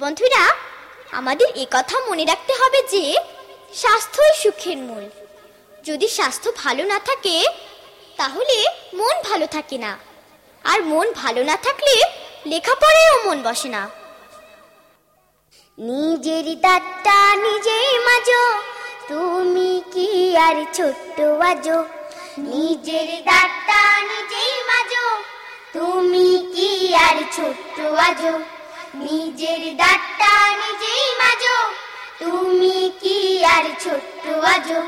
বন্ধুরা, আমাদের কথা মনে রাখতে হবে যে, স্বাস্থ্যই সুখের মূল। যদি স্বাস্থ্য ভালো না থাকে, তাহলে মন ভালো থাকে না। আর মন ভালো না থাকলে লেখাপড়ায়ও মন বসে না। নিজের দাঁতটা নিজেই মাজো, তুমি কি আর ছোট্ট আজো নিজের দাঁতটা নিজেই মাজো, তুমি কি আর ছোট্ট আজো নিজের দাঁতটা নিজেই মাজো। তুমি কি আর ছোট্ট আজো?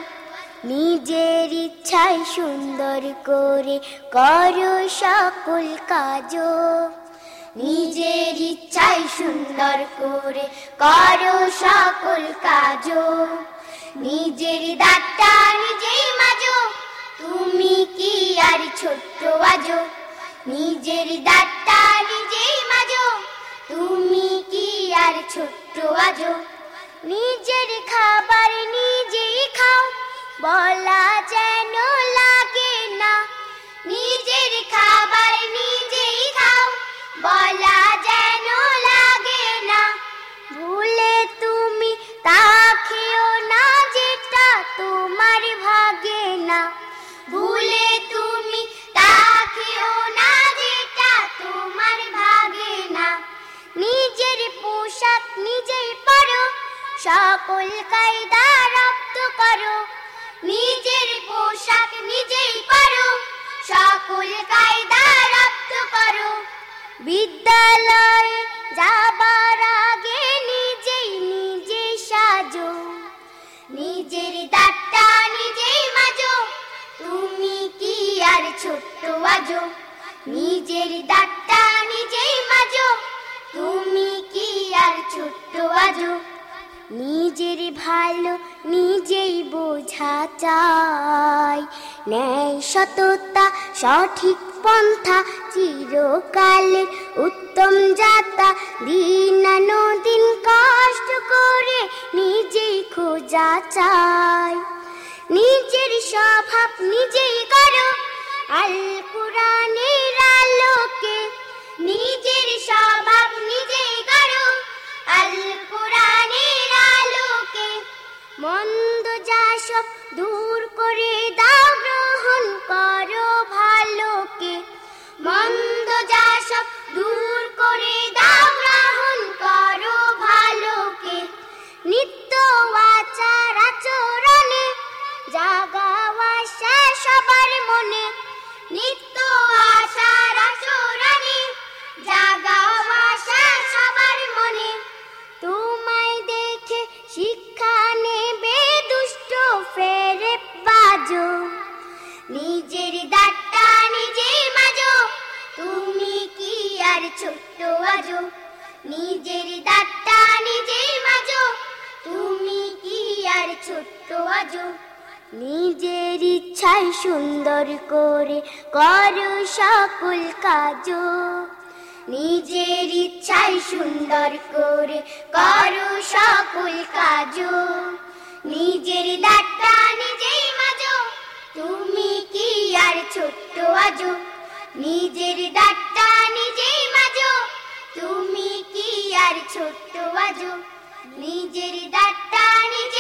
নিজের ইচ্ছায় সুন্দর করে করো সকল কাজও নিজের ইচ্ছায় সুন্দর করে করো সকল কাজও নিজের দাঁতটা নিজেই মাজো। ছোট্ট আজো। নিজের খাবার নিজেই খাও বলা যেন সকল কায়দা রপ্ত করো। নিজের পোশাক নিজেই পরো। সকল কায়দা রপ্ত করো। বিদ্যালয়ে যাবার আগে নিজেই নিজে সাজো। নিজের দাঁতটা নিজেই মাজো। তুমি কি আর ছোট্ট আজো? নিজের দাঁতটা নিজেই মাজো। তুমি কি আর ছোট্ট আজো? নিজের ভালো নিজেই বোঝা চাই ন্যায় সততা, সঠিক পন্থা, চিরকালের উত্তম যাতা দিনানুদিন কষ্ট করে নিজেই খোঁজা চাই। নিজের স্বভাব নিজেই করো সব দূর করে দাও। ছোট্ট আজো নিজের দাঁতটা নিজেই মাজো। তুমি কি আর ছোট্ট আজো নিজের ইচ্ছায় সুন্দর করে করো সকল কাজও নিজের ইচ্ছায় সুন্দর করে করো সকল কাজও নিজের দাঁতটা নিজেই মাজো। তুমি কি আর ছোট্ট আজো নিজের দাঁতটা ছোট্ট বাজু নিজের দাঁতটা নিজেই